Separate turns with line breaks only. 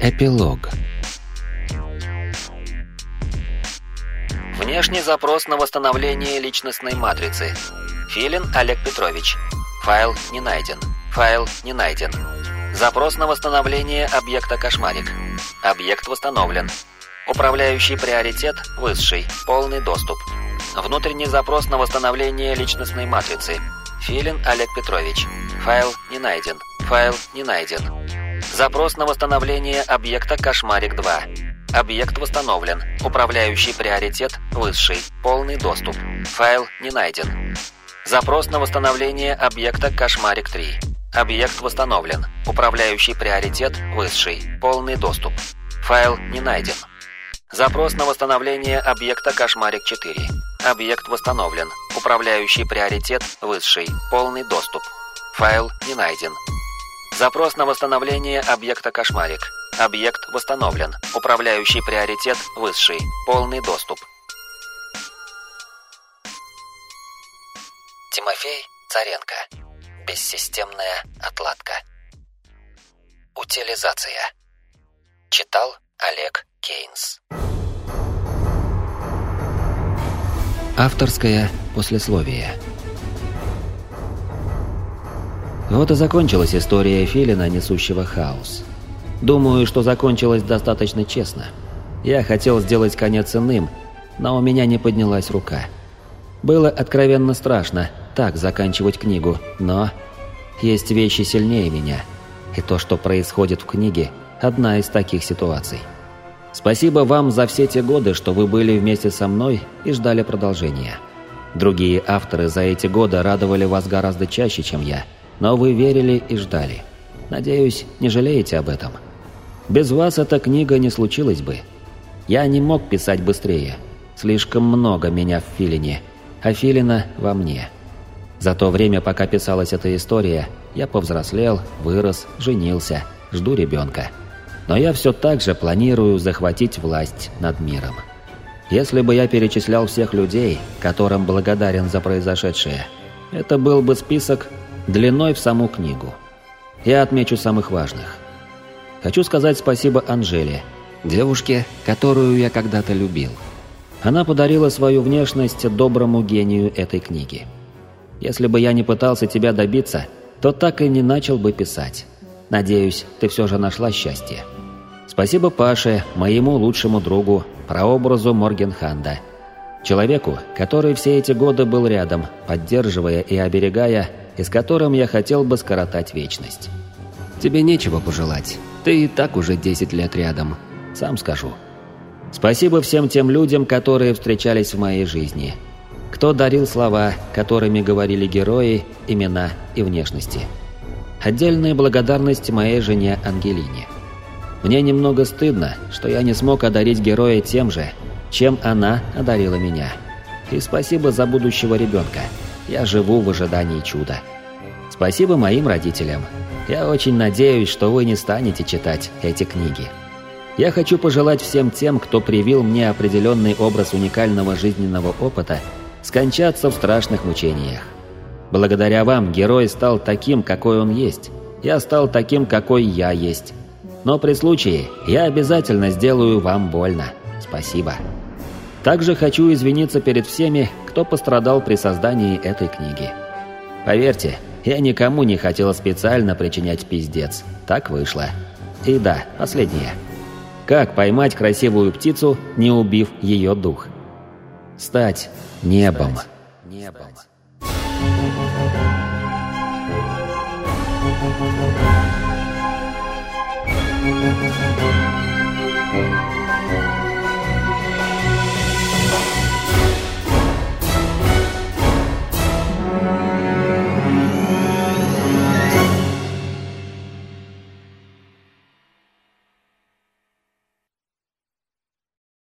Эпилог Внешний запрос на восстановление личностной матрицы. Филин Олег Петрович. Файл не найден. Файл не найден. Запрос на восстановление объекта «Кошмарик». Объект восстановлен. Управляющий приоритет высший. Полный доступ. Внутренний запрос на восстановление личностной матрицы. Филин Олег Петрович. Файл не найден. Файл не найден. Запрос на восстановление объекта «Кошмарик-2». Объект восстановлен. Управляющий приоритет высший. Полный доступ. Файл не найден. Запрос на восстановление объекта «Кошмарик-3». Объект восстановлен. Управляющий приоритет высший. Полный доступ. Файл не найден. Запрос на восстановление объекта «Кошмарик-4». Объект восстановлен. Управляющий приоритет высший. Полный доступ. Файл не найден. Запрос на восстановление объекта «Кошмарик». Объект восстановлен. Управляющий приоритет высший. Полный доступ. Тимофей Царенко. Бессистемная отладка. Утилизация. Читал Олег Кейнс. Авторское послесловие. Вот и закончилась история Филина, несущего хаос. Думаю, что закончилась достаточно честно. Я хотел сделать конец иным, но у меня не поднялась рука. Было откровенно страшно так заканчивать книгу, но... Есть вещи сильнее меня. И то, что происходит в книге, одна из таких ситуаций. Спасибо вам за все те годы, что вы были вместе со мной и ждали продолжения. Другие авторы за эти годы радовали вас гораздо чаще, чем я – но вы верили и ждали. Надеюсь, не жалеете об этом. Без вас эта книга не случилась бы. Я не мог писать быстрее. Слишком много меня в Филине, а Филина во мне. За то время, пока писалась эта история, я повзрослел, вырос, женился, жду ребенка. Но я все так же планирую захватить власть над миром. Если бы я перечислял всех людей, которым благодарен за произошедшее, это был бы список длиной в саму книгу. Я отмечу самых важных. Хочу сказать спасибо Анжеле, девушке, которую я когда-то любил. Она подарила свою внешность доброму гению этой книги. Если бы я не пытался тебя добиться, то так и не начал бы писать. Надеюсь, ты все же нашла счастье. Спасибо Паше, моему лучшему другу, прообразу Моргенханда. Человеку, который все эти годы был рядом, поддерживая и оберегая и с которым я хотел бы скоротать вечность. Тебе нечего пожелать. Ты и так уже 10 лет рядом. Сам скажу. Спасибо всем тем людям, которые встречались в моей жизни. Кто дарил слова, которыми говорили герои, имена и внешности. Отдельная благодарность моей жене Ангелине. Мне немного стыдно, что я не смог одарить героя тем же, чем она одарила меня. И спасибо за будущего ребенка. Я живу в ожидании чуда. Спасибо моим родителям. Я очень надеюсь, что вы не станете читать эти книги. Я хочу пожелать всем тем, кто привил мне определенный образ уникального жизненного опыта, скончаться в страшных мучениях. Благодаря вам герой стал таким, какой он есть. Я стал таким, какой я есть. Но при случае я обязательно сделаю вам больно. Спасибо. Также хочу извиниться перед всеми, кто пострадал при создании этой книги. Поверьте, я никому не хотел специально причинять пиздец. Так вышло. И да, последнее. Как поймать красивую птицу, не убив ее дух? Стать небом. Небом.